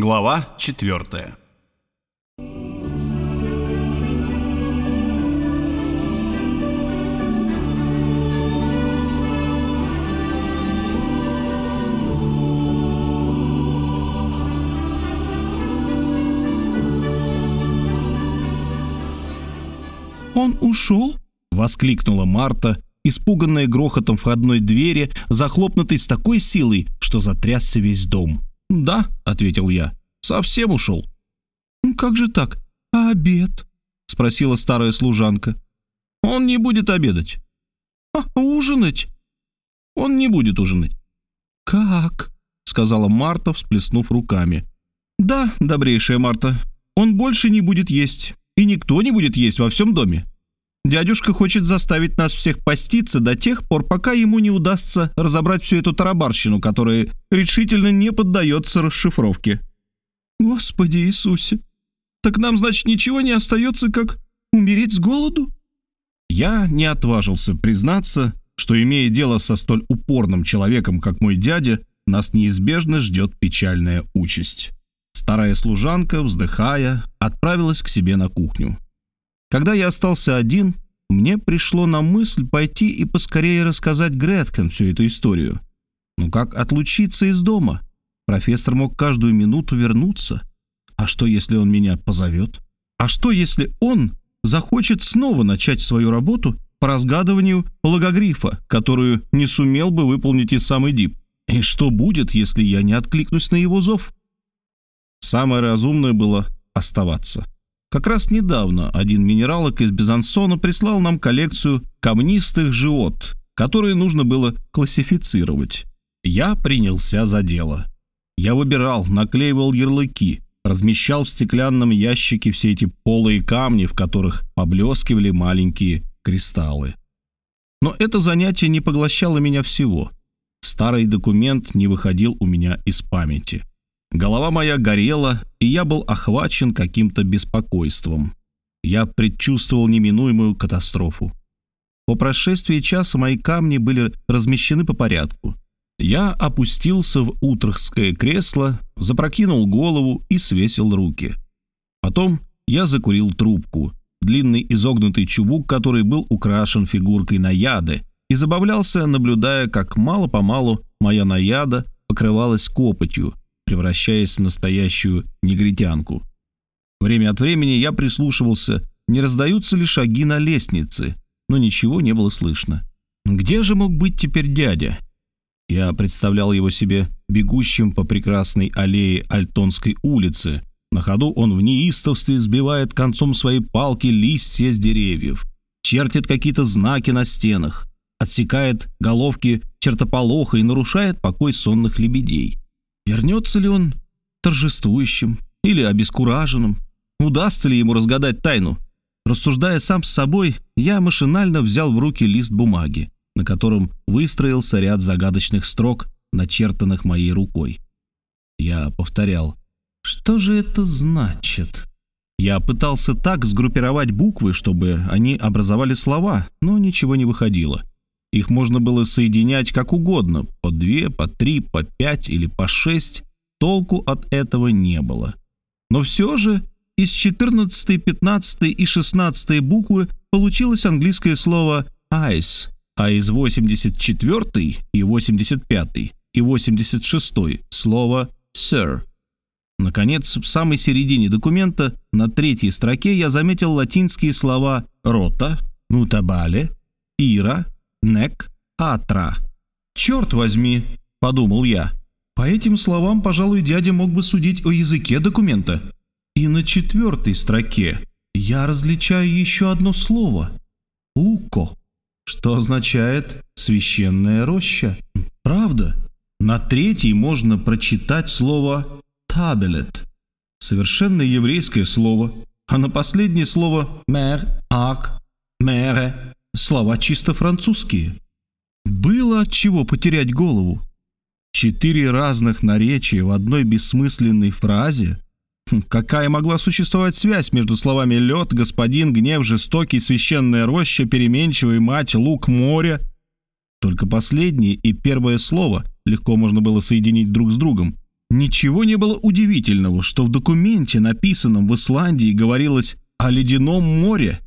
Глава четвертая. «Он ушел?» — воскликнула Марта, испуганная грохотом входной двери, захлопнутой с такой силой, что затрясся весь дом. «Да», — ответил я, — «совсем ушел». «Как же так? А обед?» — спросила старая служанка. «Он не будет обедать». «А ужинать?» «Он не будет ужинать». «Как?» — сказала Марта, всплеснув руками. «Да, добрейшая Марта, он больше не будет есть, и никто не будет есть во всем доме. Дядюшка хочет заставить нас всех поститься до тех пор, пока ему не удастся разобрать всю эту тарабарщину, которая решительно не поддается расшифровке. Господи Иисусе! Так нам, значит, ничего не остается, как умереть с голоду? Я не отважился признаться, что, имея дело со столь упорным человеком, как мой дядя, нас неизбежно ждет печальная участь. Старая служанка, вздыхая, отправилась к себе на кухню. Когда я остался один, мне пришло на мысль пойти и поскорее рассказать Греткен всю эту историю. Ну как отлучиться из дома? Профессор мог каждую минуту вернуться. А что, если он меня позовет? А что, если он захочет снова начать свою работу по разгадыванию логогрифа, которую не сумел бы выполнить и самый Дип? И что будет, если я не откликнусь на его зов? Самое разумное было оставаться. Как раз недавно один минералог из Безансона прислал нам коллекцию камнистых жиот, которые нужно было классифицировать. Я принялся за дело. Я выбирал, наклеивал ярлыки, размещал в стеклянном ящике все эти полые камни, в которых поблескивали маленькие кристаллы. Но это занятие не поглощало меня всего. Старый документ не выходил у меня из памяти. Голова моя горела, и я был охвачен каким-то беспокойством. Я предчувствовал неминуемую катастрофу. По прошествии часа мои камни были размещены по порядку. Я опустился в утрахское кресло, запрокинул голову и свесил руки. Потом я закурил трубку, длинный изогнутый чубук, который был украшен фигуркой наяды, и забавлялся, наблюдая, как мало-помалу моя наяда покрывалась копотью, превращаясь в настоящую негритянку. Время от времени я прислушивался, не раздаются ли шаги на лестнице, но ничего не было слышно. Где же мог быть теперь дядя? Я представлял его себе бегущим по прекрасной аллее Альтонской улицы. На ходу он в неистовстве сбивает концом своей палки листья с деревьев, чертит какие-то знаки на стенах, отсекает головки чертополоха и нарушает покой сонных лебедей. Вернется ли он торжествующим или обескураженным? Удастся ли ему разгадать тайну? Рассуждая сам с собой, я машинально взял в руки лист бумаги, на котором выстроился ряд загадочных строк, начертанных моей рукой. Я повторял «Что же это значит?» Я пытался так сгруппировать буквы, чтобы они образовали слова, но ничего не выходило. Их можно было соединять как угодно, по две, по три, по пять или по шесть. Толку от этого не было. Но все же из 14, 15 и 16 буквы получилось английское слово «ice», а из 84 и 85 и 86 слово «sir». Наконец, в самой середине документа, на третьей строке, я заметил латинские слова «рота», «нутабале», «ира», Нек Атра. «Черт возьми!» – подумал я. По этим словам, пожалуй, дядя мог бы судить о языке документа. И на четвертой строке я различаю еще одно слово – «луко», что означает «священная роща». Правда? На третьей можно прочитать слово «табелет», совершенно еврейское слово, а на последнее слово «мэр», «ак», «мэре», слова чисто французские. Было от чего потерять голову. Четыре разных наречия в одной бессмысленной фразе. Хм, какая могла существовать связь между словами «лед», «господин», «гнев», «жестокий», «священная роща», «переменчивый», «мать», «лук», «море»? Только последнее и первое слово легко можно было соединить друг с другом. Ничего не было удивительного, что в документе, написанном в Исландии, говорилось о ледяном море.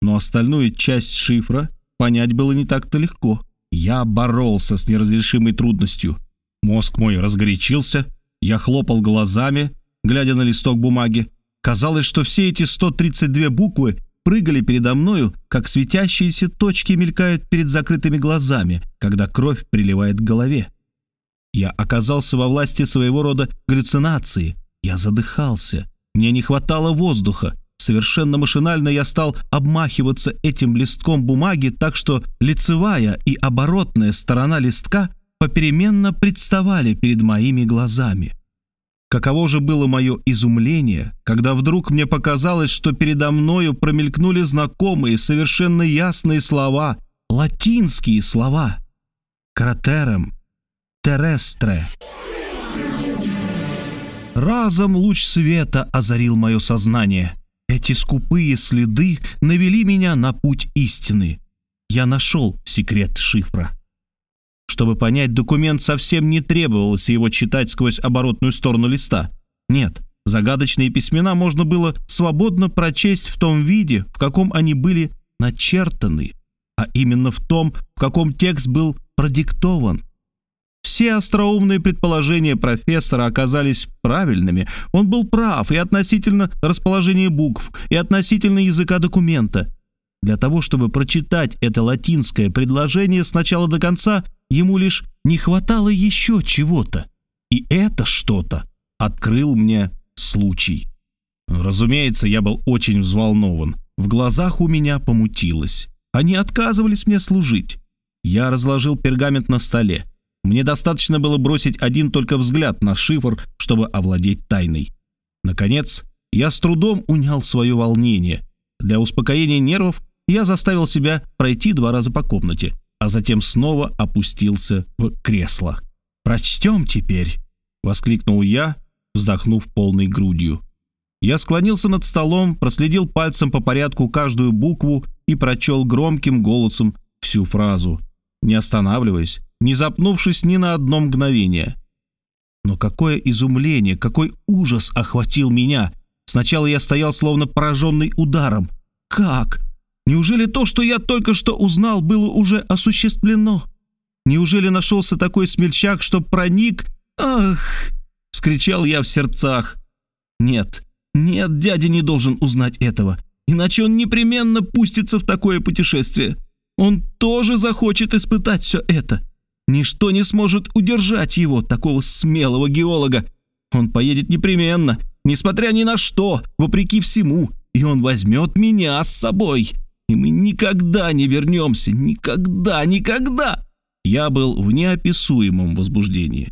Но остальную часть шифра понять было не так-то легко. Я боролся с неразрешимой трудностью. Мозг мой разгорячился, я хлопал глазами, глядя на листок бумаги. Казалось, что все эти 132 буквы прыгали передо мною, как светящиеся точки мелькают перед закрытыми глазами, когда кровь приливает к голове. Я оказался во власти своего рода галлюцинации. Я задыхался. Мне не хватало воздуха. Совершенно машинально я стал обмахиваться этим листком бумаги, так что лицевая и оборотная сторона листка попеременно представали перед моими глазами. Каково же было мое изумление, когда вдруг мне показалось, что передо мною промелькнули знакомые, совершенно ясные слова, латинские слова. «Кратером», терестре. Разом луч света озарил мое сознание. Эти скупые следы навели меня на путь истины. Я нашел секрет шифра. Чтобы понять документ, совсем не требовалось его читать сквозь оборотную сторону листа. Нет, загадочные письмена можно было свободно прочесть в том виде, в каком они были начертаны, а именно в том, в каком текст был продиктован. Все остроумные предположения профессора оказались правильными. Он был прав и относительно расположения букв, и относительно языка документа. Для того, чтобы прочитать это латинское предложение с начала до конца, ему лишь не хватало еще чего-то. И это что-то открыл мне случай. Разумеется, я был очень взволнован. В глазах у меня помутилось. Они отказывались мне служить. Я разложил пергамент на столе. Мне достаточно было бросить один только взгляд на шифр, чтобы овладеть тайной. Наконец, я с трудом унял свое волнение. Для успокоения нервов я заставил себя пройти два раза по комнате, а затем снова опустился в кресло. «Прочтем теперь!» — воскликнул я, вздохнув полной грудью. Я склонился над столом, проследил пальцем по порядку каждую букву и прочел громким голосом всю фразу, не останавливаясь, не запнувшись ни на одно мгновение. Но какое изумление, какой ужас охватил меня! Сначала я стоял словно пораженный ударом. Как? Неужели то, что я только что узнал, было уже осуществлено? Неужели нашелся такой смельчак, что проник... Ах! — вскричал я в сердцах. «Нет, нет, дядя не должен узнать этого, иначе он непременно пустится в такое путешествие. Он тоже захочет испытать все это. Ничто не сможет удержать его, такого смелого геолога. Он поедет непременно, несмотря ни на что, вопреки всему, и он возьмет меня с собой. И мы никогда не вернемся, никогда, никогда. Я был в неописуемом возбуждении.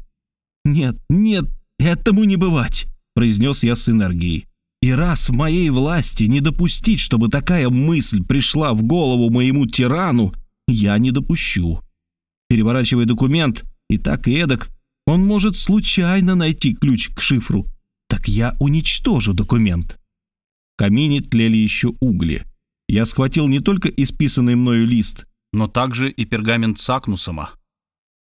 «Нет, нет, этому не бывать», — произнес я с энергией. «И раз в моей власти не допустить, чтобы такая мысль пришла в голову моему тирану, я не допущу переворачивая документ, и так и эдак, он может случайно найти ключ к шифру. Так я уничтожу документ. В камине тлели еще угли. Я схватил не только исписанный мною лист, но также и пергамент Сакнусома.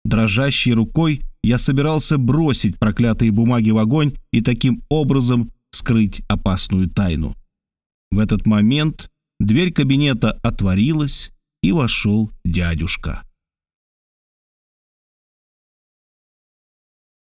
Дрожащей рукой я собирался бросить проклятые бумаги в огонь и таким образом скрыть опасную тайну. В этот момент дверь кабинета отворилась, и вошел дядюшка.